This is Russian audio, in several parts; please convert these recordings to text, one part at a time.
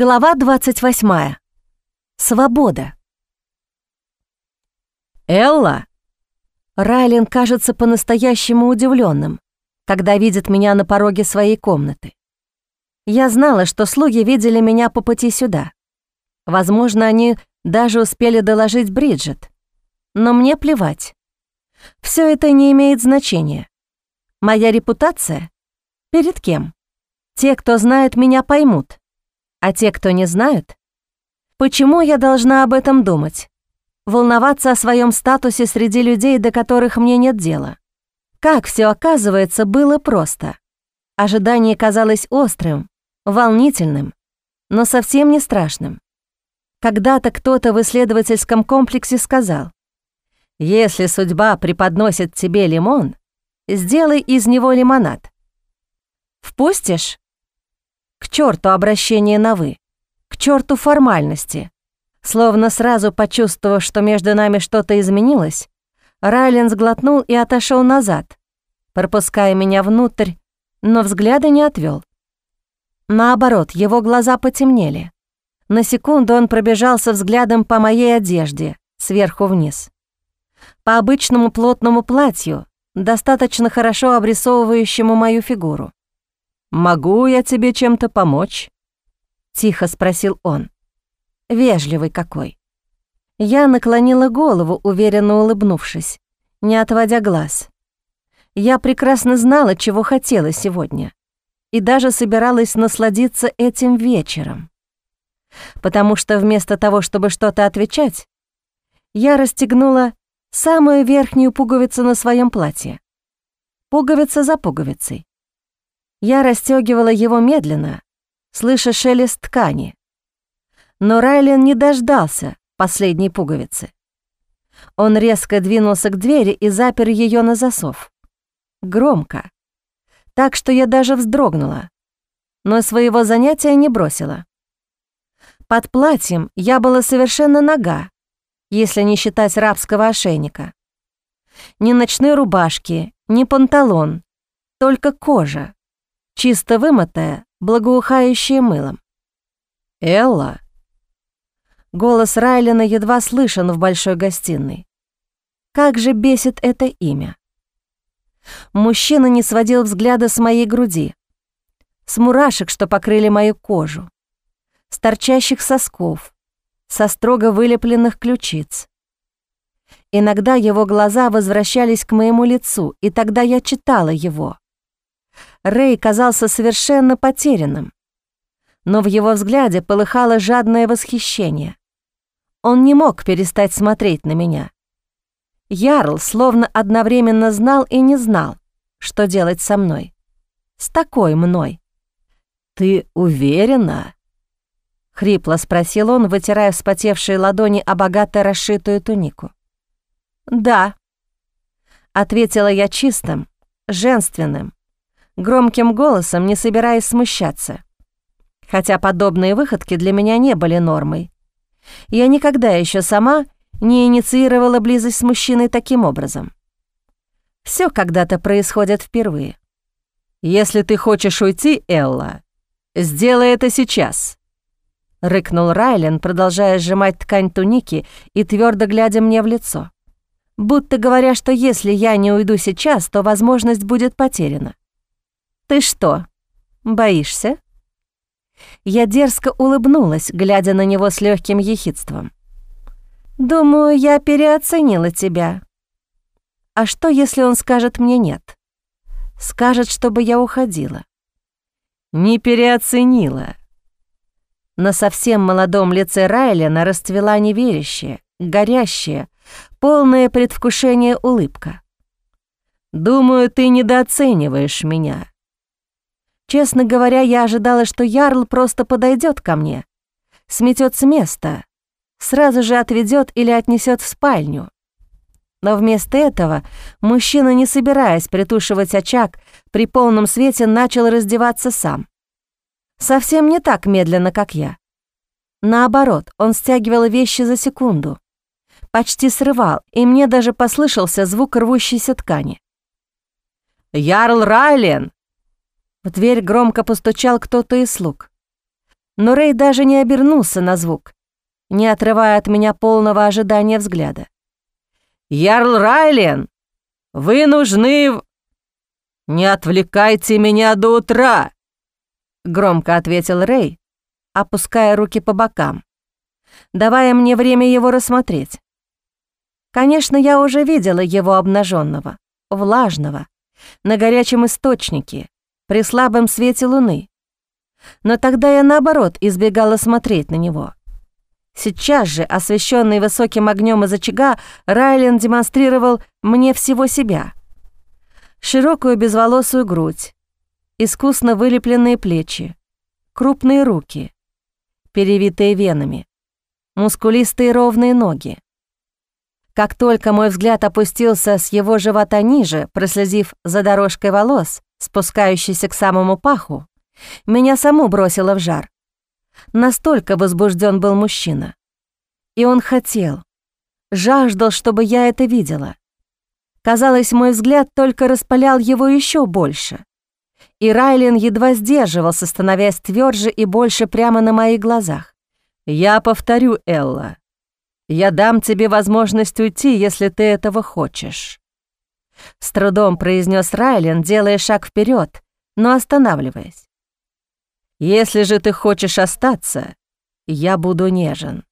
Глава 28. Свобода. «Элла!» Райлен кажется по-настоящему удивленным, когда видит меня на пороге своей комнаты. Я знала, что слуги видели меня по пути сюда. Возможно, они даже успели доложить Бриджит. Но мне плевать. Все это не имеет значения. Моя репутация? Перед кем? Те, кто знает меня, поймут. А те, кто не знают? Почему я должна об этом думать? Волноваться о своем статусе среди людей, до которых мне нет дела? Как все оказывается, было просто. Ожидание казалось острым, волнительным, но совсем не страшным. Когда-то кто-то в исследовательском комплексе сказал, «Если судьба преподносит тебе лимон, сделай из него лимонад». «Впустишь?» К черту обращение на «вы», к черту формальности. Словно сразу почувствовав, что между нами что-то изменилось, Райлен сглотнул и отошел назад, пропуская меня внутрь, но взгляда не отвел. Наоборот, его глаза потемнели. На секунду он пробежался взглядом по моей одежде, сверху вниз. По обычному плотному платью, достаточно хорошо обрисовывающему мою фигуру. «Могу я тебе чем-то помочь?» — тихо спросил он. Вежливый какой. Я наклонила голову, уверенно улыбнувшись, не отводя глаз. Я прекрасно знала, чего хотела сегодня, и даже собиралась насладиться этим вечером. Потому что вместо того, чтобы что-то отвечать, я расстегнула самую верхнюю пуговицу на своем платье. Пуговица за пуговицей. Я расстегивала его медленно, слыша шелест ткани. Но Райлен не дождался последней пуговицы. Он резко двинулся к двери и запер ее на засов. Громко. Так что я даже вздрогнула, но своего занятия не бросила. Под платьем я была совершенно нога, если не считать рабского ошейника. Ни ночной рубашки, ни панталон, только кожа чисто вымытая, благоухающая мылом. «Элла!» Голос Райлина едва слышен в большой гостиной. Как же бесит это имя. Мужчина не сводил взгляда с моей груди, с мурашек, что покрыли мою кожу, с торчащих сосков, со строго вылепленных ключиц. Иногда его глаза возвращались к моему лицу, и тогда я читала его. Рэй казался совершенно потерянным. Но в его взгляде полыхало жадное восхищение. Он не мог перестать смотреть на меня. Ярл словно одновременно знал и не знал, что делать со мной. С такой мной. «Ты уверена?» — хрипло спросил он, вытирая вспотевшие ладони о богато расшитую тунику. «Да», — ответила я чистым, женственным, громким голосом, не собираясь смущаться. Хотя подобные выходки для меня не были нормой. Я никогда еще сама не инициировала близость с мужчиной таким образом. Все когда-то происходит впервые. «Если ты хочешь уйти, Элла, сделай это сейчас», — рыкнул Райлен, продолжая сжимать ткань туники и твердо глядя мне в лицо. Будто говоря, что если я не уйду сейчас, то возможность будет потеряна. «Ты что, боишься?» Я дерзко улыбнулась, глядя на него с легким ехидством. «Думаю, я переоценила тебя. А что, если он скажет мне нет? Скажет, чтобы я уходила?» «Не переоценила». На совсем молодом лице Райлена расцвела неверящая, горящая, полное предвкушение улыбка. «Думаю, ты недооцениваешь меня. Честно говоря, я ожидала, что Ярл просто подойдет ко мне, сметет с места, сразу же отведет или отнесет в спальню. Но вместо этого мужчина, не собираясь притушивать очаг, при полном свете начал раздеваться сам. Совсем не так медленно, как я. Наоборот, он стягивал вещи за секунду. Почти срывал, и мне даже послышался звук рвущейся ткани. «Ярл Райлен!» В дверь громко постучал кто-то из слуг. Но Рэй даже не обернулся на звук, не отрывая от меня полного ожидания взгляда. «Ярл Райлен, вы нужны в...» «Не отвлекайте меня до утра!» Громко ответил Рэй, опуская руки по бокам, давая мне время его рассмотреть. Конечно, я уже видела его обнаженного, влажного, на горячем источнике, при слабом свете луны. Но тогда я, наоборот, избегала смотреть на него. Сейчас же, освещенный высоким огнем из очага, Райлен демонстрировал мне всего себя. Широкую безволосую грудь, искусно вылепленные плечи, крупные руки, перевитые венами, мускулистые ровные ноги. Как только мой взгляд опустился с его живота ниже, прослезив за дорожкой волос, спускающейся к самому паху, меня саму бросило в жар. Настолько возбужден был мужчина. И он хотел, жаждал, чтобы я это видела. Казалось, мой взгляд только распалял его еще больше. И Райлен едва сдерживался, становясь тверже и больше прямо на моих глазах. «Я повторю, Элла, я дам тебе возможность уйти, если ты этого хочешь». С трудом произнес Райлен, делая шаг вперед, но останавливаясь. «Если же ты хочешь остаться, я буду нежен».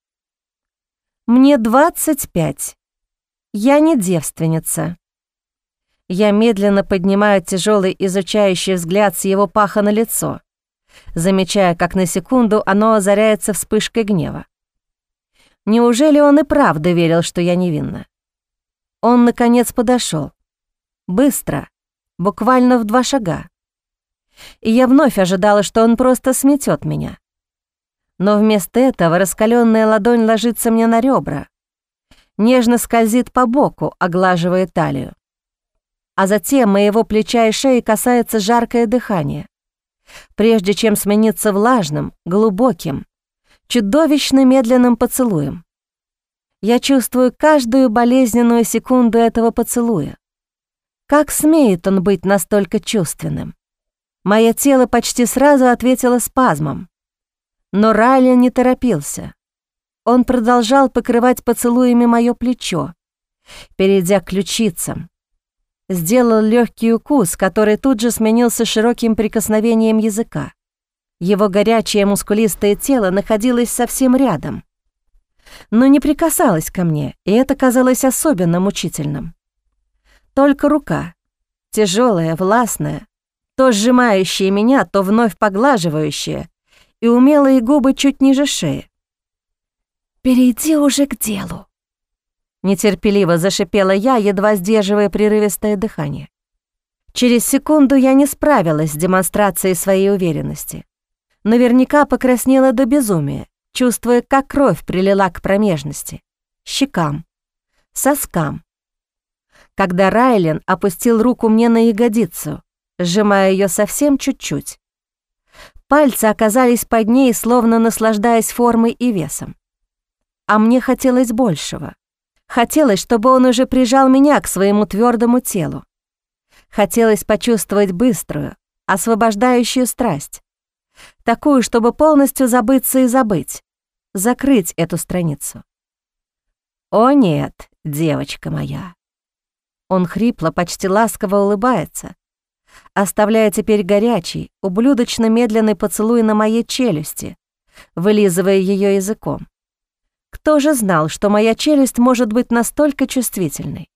«Мне 25. Я не девственница». Я медленно поднимаю тяжелый изучающий взгляд с его паха на лицо, замечая, как на секунду оно озаряется вспышкой гнева. Неужели он и правда верил, что я невинна? Он, наконец, подошел. Быстро, буквально в два шага. И я вновь ожидала, что он просто сметет меня. Но вместо этого раскаленная ладонь ложится мне на ребра, нежно скользит по боку, оглаживая талию. А затем моего плеча и шеи касается жаркое дыхание, прежде чем смениться влажным, глубоким, чудовищно медленным поцелуем. Я чувствую каждую болезненную секунду этого поцелуя. Как смеет он быть настолько чувственным? Мое тело почти сразу ответило спазмом. Но Райлен не торопился. Он продолжал покрывать поцелуями мое плечо, перейдя к ключицам. Сделал легкий укус, который тут же сменился широким прикосновением языка. Его горячее мускулистое тело находилось совсем рядом, но не прикасалось ко мне, и это казалось особенно мучительным. Только рука, тяжелая, властная, то сжимающая меня, то вновь поглаживающая, и умелые губы чуть ниже шеи. «Перейди уже к делу», — нетерпеливо зашипела я, едва сдерживая прерывистое дыхание. Через секунду я не справилась с демонстрацией своей уверенности. Наверняка покраснела до безумия, чувствуя, как кровь прилила к промежности, щекам, соскам. Когда Райлен опустил руку мне на ягодицу, сжимая ее совсем чуть-чуть. Пальцы оказались под ней, словно наслаждаясь формой и весом. А мне хотелось большего. Хотелось, чтобы он уже прижал меня к своему твердому телу. Хотелось почувствовать быструю, освобождающую страсть, Такую, чтобы полностью забыться и забыть. Закрыть эту страницу. «О нет, девочка моя!» Он хрипло, почти ласково улыбается, оставляя теперь горячий, ублюдочно-медленный поцелуй на моей челюсти, вылизывая ее языком. Кто же знал, что моя челюсть может быть настолько чувствительной?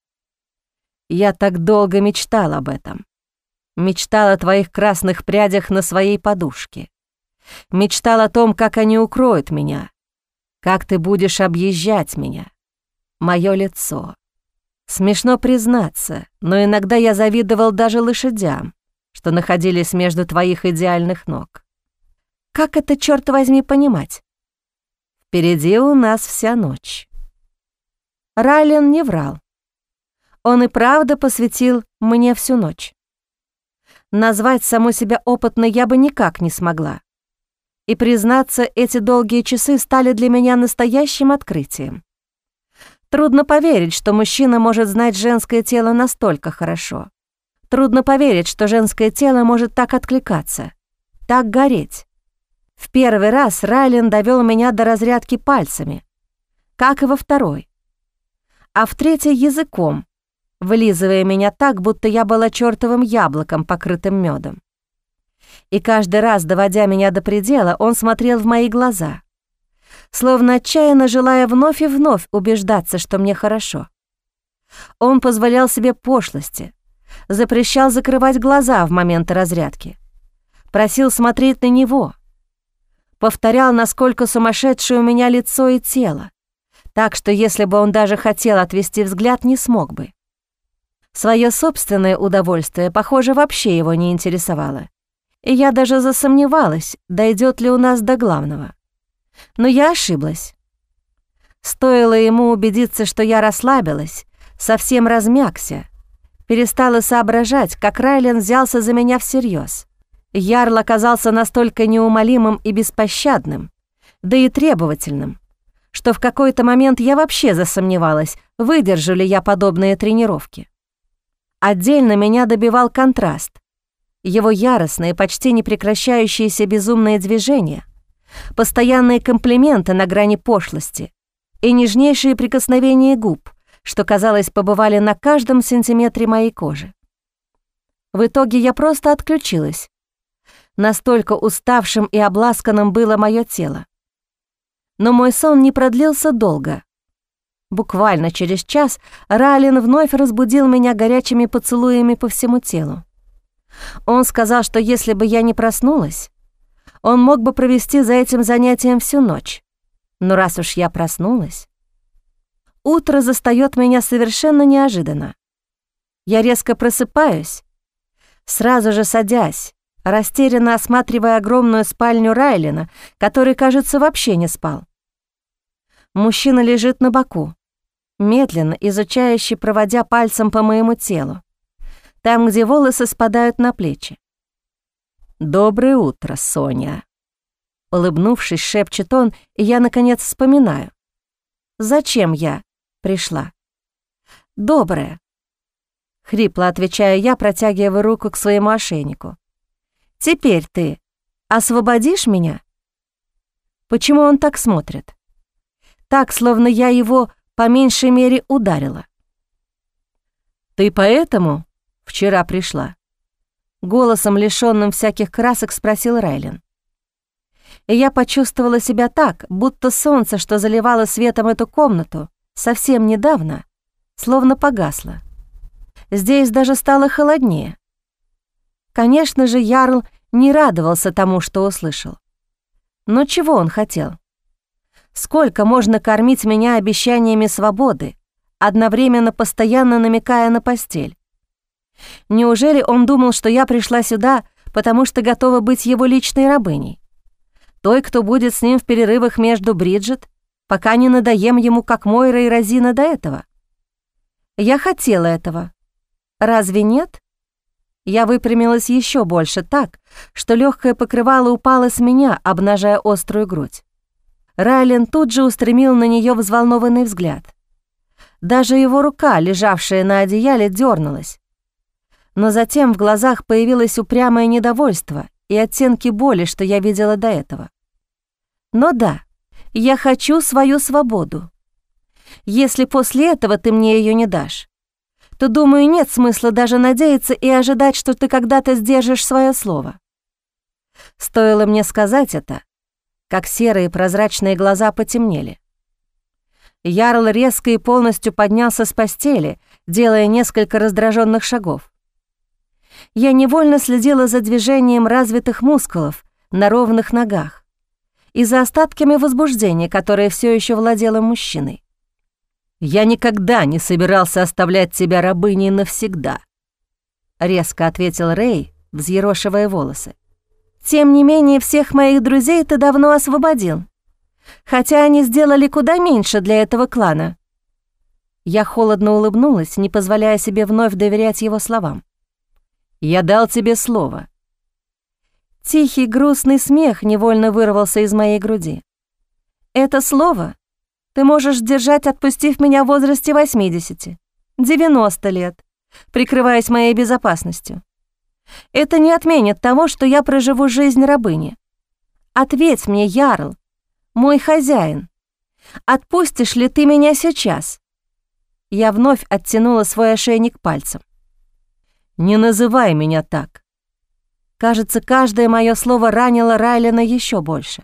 Я так долго мечтал об этом. Мечтал о твоих красных прядях на своей подушке. Мечтал о том, как они укроют меня, как ты будешь объезжать меня, мое лицо. Смешно признаться, но иногда я завидовал даже лошадям, что находились между твоих идеальных ног. Как это, черт возьми, понимать? Впереди у нас вся ночь. Райлен не врал. Он и правда посвятил мне всю ночь. Назвать саму себя опытной я бы никак не смогла. И, признаться, эти долгие часы стали для меня настоящим открытием. Трудно поверить, что мужчина может знать женское тело настолько хорошо. Трудно поверить, что женское тело может так откликаться, так гореть. В первый раз Райлен довел меня до разрядки пальцами, как и во второй. А в третий — языком, вылизывая меня так, будто я была чертовым яблоком, покрытым медом. И каждый раз, доводя меня до предела, он смотрел в мои глаза, словно отчаянно желая вновь и вновь убеждаться, что мне хорошо. Он позволял себе пошлости, запрещал закрывать глаза в моменты разрядки, просил смотреть на него, повторял, насколько сумасшедшее у меня лицо и тело, так что если бы он даже хотел отвести взгляд, не смог бы. Своё собственное удовольствие, похоже, вообще его не интересовало. И я даже засомневалась, дойдет ли у нас до главного. Но я ошиблась. Стоило ему убедиться, что я расслабилась, совсем размягся, перестала соображать, как Райлен взялся за меня всерьез. Ярл оказался настолько неумолимым и беспощадным, да и требовательным, что в какой-то момент я вообще засомневалась, выдержу ли я подобные тренировки. Отдельно меня добивал контраст. Его яростные, почти не прекращающиеся безумные движения, постоянные комплименты на грани пошлости и нежнейшие прикосновения губ, что, казалось, побывали на каждом сантиметре моей кожи. В итоге я просто отключилась. Настолько уставшим и обласканным было мое тело. Но мой сон не продлился долго. Буквально через час Ралин вновь разбудил меня горячими поцелуями по всему телу. Он сказал, что если бы я не проснулась, он мог бы провести за этим занятием всю ночь. Но раз уж я проснулась... Утро застаёт меня совершенно неожиданно. Я резко просыпаюсь, сразу же садясь, растерянно осматривая огромную спальню Райлина, который, кажется, вообще не спал. Мужчина лежит на боку, медленно, изучающе проводя пальцем по моему телу, там, где волосы спадают на плечи. «Доброе утро, Соня!» Улыбнувшись, шепчет он, и я, наконец, вспоминаю. «Зачем я пришла?» «Доброе!» Хрипло отвечаю я, протягивая руку к своему ошейнику. «Теперь ты освободишь меня?» Почему он так смотрит? Так, словно я его по меньшей мере ударила. «Ты поэтому вчера пришла?» Голосом, лишённым всяких красок, спросил Райлен. И я почувствовала себя так, будто солнце, что заливало светом эту комнату, совсем недавно, словно погасло. Здесь даже стало холоднее. Конечно же, Ярл не радовался тому, что услышал. Но чего он хотел? Сколько можно кормить меня обещаниями свободы, одновременно постоянно намекая на постель? Неужели он думал, что я пришла сюда, потому что готова быть его личной рабыней? Той, кто будет с ним в перерывах между Бриджит, пока не надоем ему, как Мойра и Розина до этого? Я хотела этого. Разве нет? Я выпрямилась еще больше так, что легкое покрывало упало с меня, обнажая острую грудь. Райлен тут же устремил на нее взволнованный взгляд. Даже его рука, лежавшая на одеяле, дернулась. Но затем в глазах появилось упрямое недовольство и оттенки боли, что я видела до этого. Но да, я хочу свою свободу. Если после этого ты мне ее не дашь, то, думаю, нет смысла даже надеяться и ожидать, что ты когда-то сдержишь свое слово. Стоило мне сказать это, как серые прозрачные глаза потемнели. Ярл резко и полностью поднялся с постели, делая несколько раздраженных шагов. Я невольно следила за движением развитых мускулов на ровных ногах и за остатками возбуждения, которое все еще владело мужчиной. «Я никогда не собирался оставлять тебя рабыней навсегда», — резко ответил Рэй, взъерошивая волосы. Тем не менее, всех моих друзей ты давно освободил. Хотя они сделали куда меньше для этого клана». Я холодно улыбнулась, не позволяя себе вновь доверять его словам. «Я дал тебе слово». Тихий грустный смех невольно вырвался из моей груди. «Это слово ты можешь держать, отпустив меня в возрасте 80, 90 лет, прикрываясь моей безопасностью. Это не отменит того, что я проживу жизнь рабыни. Ответь мне, Ярл, мой хозяин, отпустишь ли ты меня сейчас?» Я вновь оттянула свой ошейник пальцем. «Не называй меня так». Кажется, каждое мое слово ранило Райлена еще больше.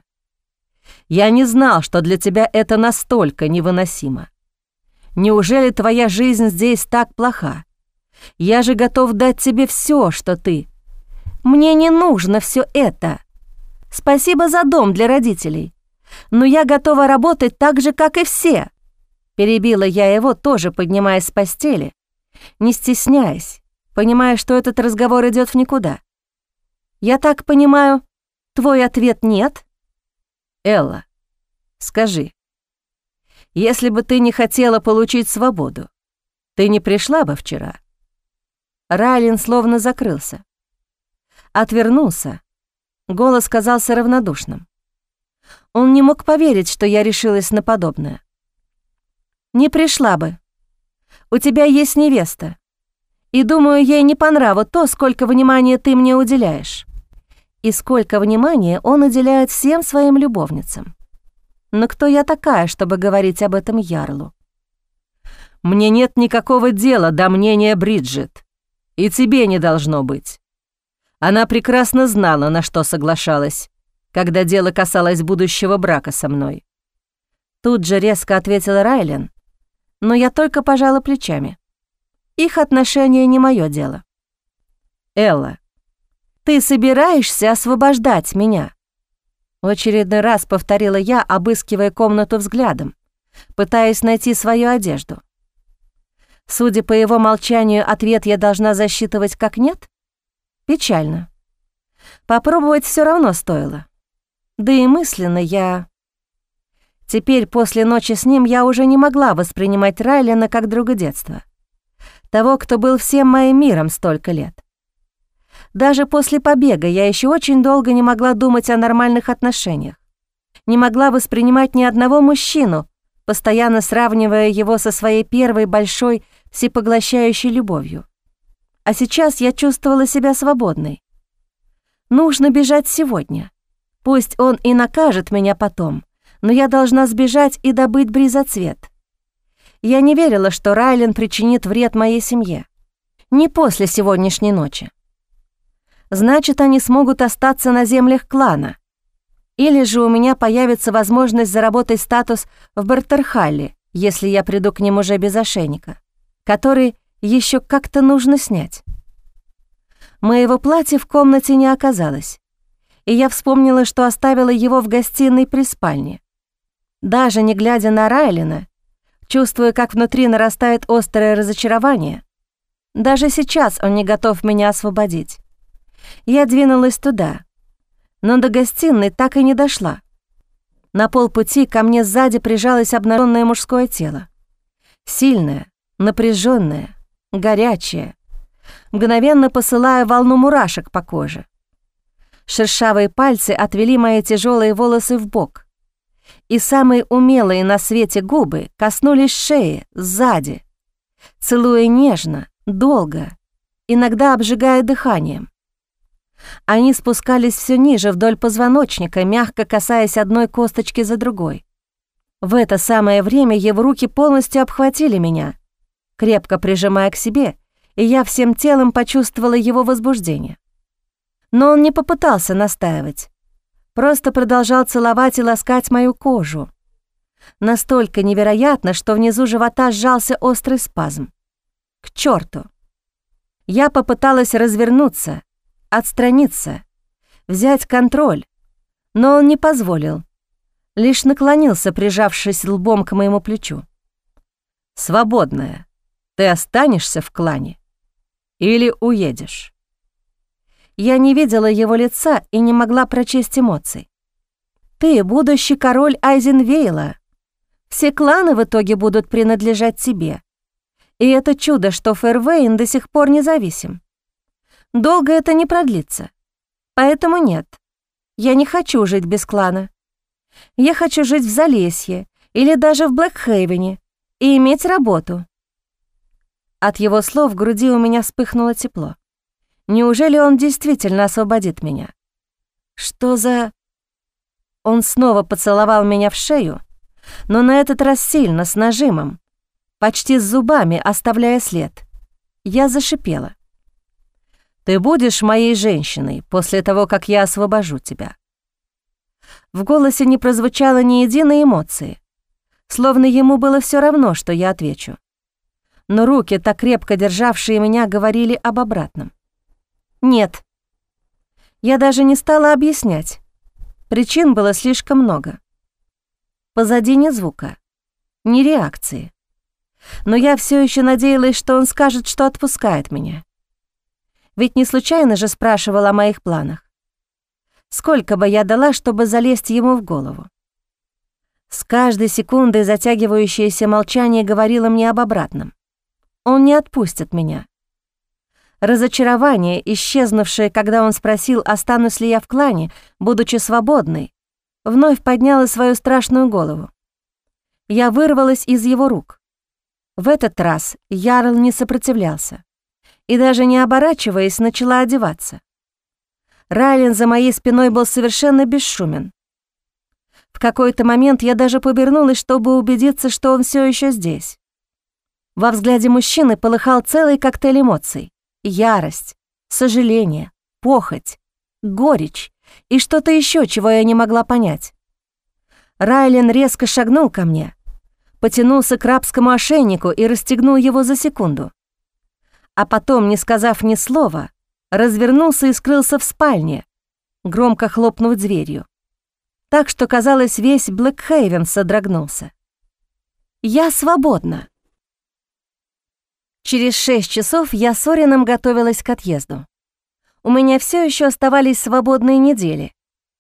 «Я не знал, что для тебя это настолько невыносимо. Неужели твоя жизнь здесь так плоха? Я же готов дать тебе все, что ты...» «Мне не нужно все это. Спасибо за дом для родителей. Но я готова работать так же, как и все». Перебила я его, тоже поднимаясь с постели, не стесняясь, понимая, что этот разговор идет в никуда. «Я так понимаю, твой ответ нет?» «Элла, скажи, если бы ты не хотела получить свободу, ты не пришла бы вчера?» Райлин словно закрылся. Отвернулся. Голос казался равнодушным. Он не мог поверить, что я решилась на подобное. «Не пришла бы. У тебя есть невеста. И думаю, ей не по то, сколько внимания ты мне уделяешь. И сколько внимания он уделяет всем своим любовницам. Но кто я такая, чтобы говорить об этом Ярлу? Мне нет никакого дела до мнения Бриджит. И тебе не должно быть. Она прекрасно знала, на что соглашалась, когда дело касалось будущего брака со мной. Тут же резко ответила Райлен, но я только пожала плечами. Их отношения не мое дело. Элла, ты собираешься освобождать меня? В очередной раз повторила я, обыскивая комнату взглядом, пытаясь найти свою одежду. Судя по его молчанию, ответ я должна засчитывать как «нет»? Печально. Попробовать все равно стоило. Да и мысленно я... Теперь, после ночи с ним, я уже не могла воспринимать Райлина как друга детства того, кто был всем моим миром столько лет. Даже после побега я еще очень долго не могла думать о нормальных отношениях. Не могла воспринимать ни одного мужчину, постоянно сравнивая его со своей первой большой всепоглощающей любовью. А сейчас я чувствовала себя свободной. Нужно бежать сегодня. Пусть он и накажет меня потом, но я должна сбежать и добыть бризоцвет — я не верила, что Райлен причинит вред моей семье. Не после сегодняшней ночи. Значит, они смогут остаться на землях клана. Или же у меня появится возможность заработать статус в Бартерхалле, если я приду к ним уже без ошейника, который еще как-то нужно снять. Моего платья в комнате не оказалось, и я вспомнила, что оставила его в гостиной при спальне. Даже не глядя на Райлина, чувствуя, как внутри нарастает острое разочарование. Даже сейчас он не готов меня освободить. Я двинулась туда, но до гостиной так и не дошла. На полпути ко мне сзади прижалось обнаженное мужское тело. Сильное, напряженное, горячее, мгновенно посылая волну мурашек по коже. Шершавые пальцы отвели мои тяжелые волосы в бок и самые умелые на свете губы коснулись шеи сзади, целуя нежно, долго, иногда обжигая дыханием. Они спускались все ниже вдоль позвоночника, мягко касаясь одной косточки за другой. В это самое время его руки полностью обхватили меня, крепко прижимая к себе, и я всем телом почувствовала его возбуждение. Но он не попытался настаивать, просто продолжал целовать и ласкать мою кожу. Настолько невероятно, что внизу живота сжался острый спазм. К черту! Я попыталась развернуться, отстраниться, взять контроль, но он не позволил, лишь наклонился, прижавшись лбом к моему плечу. «Свободная, ты останешься в клане или уедешь?» Я не видела его лица и не могла прочесть эмоций. «Ты будущий король Айзенвейла. Все кланы в итоге будут принадлежать тебе. И это чудо, что Фервейн до сих пор независим. Долго это не продлится. Поэтому нет, я не хочу жить без клана. Я хочу жить в Залесье или даже в Блэкхейвене и иметь работу». От его слов в груди у меня вспыхнуло тепло. Неужели он действительно освободит меня? Что за... он снова поцеловал меня в шею, но на этот раз сильно, с нажимом, почти с зубами, оставляя след. Я зашипела. «Ты будешь моей женщиной после того, как я освобожу тебя». В голосе не прозвучало ни единой эмоции, словно ему было все равно, что я отвечу. Но руки, так крепко державшие меня, говорили об обратном. «Нет». Я даже не стала объяснять. Причин было слишком много. Позади ни звука, ни реакции. Но я все еще надеялась, что он скажет, что отпускает меня. Ведь не случайно же спрашивал о моих планах. Сколько бы я дала, чтобы залезть ему в голову? С каждой секундой затягивающееся молчание говорило мне об обратном. Он не отпустит меня. Разочарование, исчезнувшее, когда он спросил, останусь ли я в клане, будучи свободной, вновь подняла свою страшную голову. Я вырвалась из его рук. В этот раз Ярл не сопротивлялся и даже не оборачиваясь, начала одеваться. Райлен за моей спиной был совершенно бесшумен. В какой-то момент я даже повернулась, чтобы убедиться, что он все еще здесь. Во взгляде мужчины полыхал целый коктейль эмоций ярость, сожаление, похоть, горечь и что-то еще, чего я не могла понять. Райлен резко шагнул ко мне, потянулся к рабскому ошейнику и расстегнул его за секунду. А потом, не сказав ни слова, развернулся и скрылся в спальне, громко хлопнув дверью. Так что, казалось, весь Блэкхейвен содрогнулся. «Я свободна!» Через шесть часов я с Орином готовилась к отъезду. У меня все еще оставались свободные недели,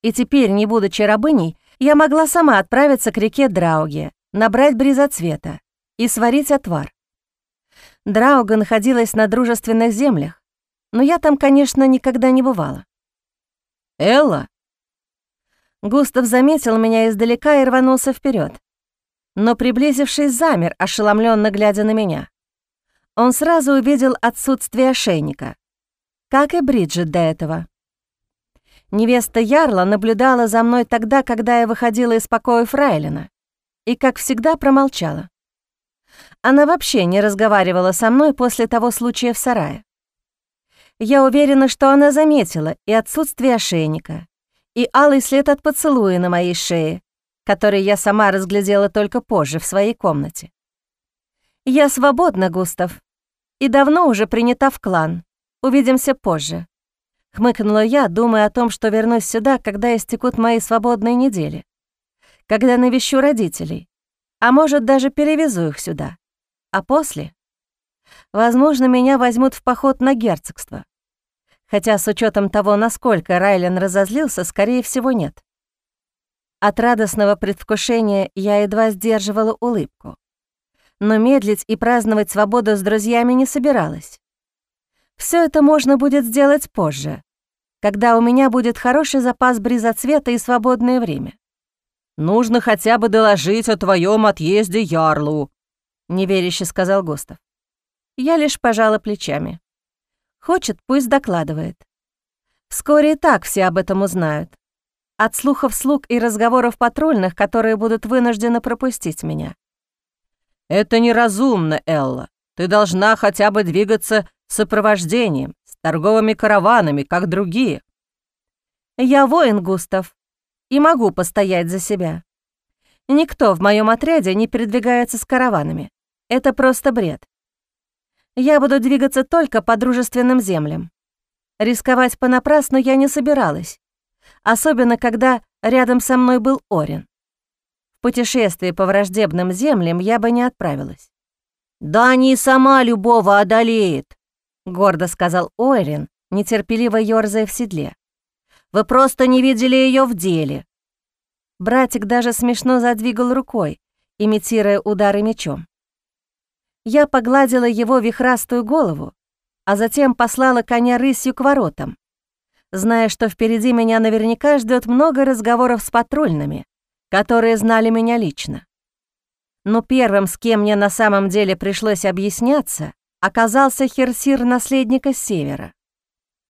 и теперь, не будучи рабыней, я могла сама отправиться к реке Драуге, набрать бризоцвета и сварить отвар. Драуга находилась на дружественных землях, но я там, конечно, никогда не бывала. «Элла?» Густав заметил меня издалека и рванулся вперед, но, приблизившись, замер, ошеломленно глядя на меня. Он сразу увидел отсутствие ошейника, как и Бриджит до этого. Невеста Ярла наблюдала за мной тогда, когда я выходила из покоя Фрайлина, и, как всегда, промолчала. Она вообще не разговаривала со мной после того случая в сарае. Я уверена, что она заметила и отсутствие ошейника, и алый след от поцелуя на моей шее, который я сама разглядела только позже в своей комнате. «Я свободна, Густав», и давно уже принята в клан. Увидимся позже». Хмыкнула я, думая о том, что вернусь сюда, когда истекут мои свободные недели. Когда навещу родителей. А может, даже перевезу их сюда. А после? Возможно, меня возьмут в поход на герцогство. Хотя с учетом того, насколько Райлен разозлился, скорее всего, нет. От радостного предвкушения я едва сдерживала улыбку но медлить и праздновать свободу с друзьями не собиралась. Все это можно будет сделать позже, когда у меня будет хороший запас бризоцвета и свободное время. «Нужно хотя бы доложить о твоем отъезде Ярлу», — неверяще сказал Густав. Я лишь пожала плечами. Хочет, пусть докладывает. Вскоре и так все об этом узнают. От слухов слуг и разговоров патрульных, которые будут вынуждены пропустить меня. «Это неразумно, Элла. Ты должна хотя бы двигаться с сопровождением, с торговыми караванами, как другие». «Я воин, Густав, и могу постоять за себя. Никто в моем отряде не передвигается с караванами. Это просто бред. Я буду двигаться только по дружественным землям. Рисковать понапрасну я не собиралась, особенно когда рядом со мной был Орин путешествие по враждебным землям я бы не отправилась. «Да не сама любого одолеет», — гордо сказал Ойрин, нетерпеливо ёрзая в седле. «Вы просто не видели ее в деле». Братик даже смешно задвигал рукой, имитируя удары мечом. Я погладила его вихрастую голову, а затем послала коня рысью к воротам, зная, что впереди меня наверняка ждет много разговоров с патрульными, которые знали меня лично. Но первым, с кем мне на самом деле пришлось объясняться, оказался Херсир наследника Севера.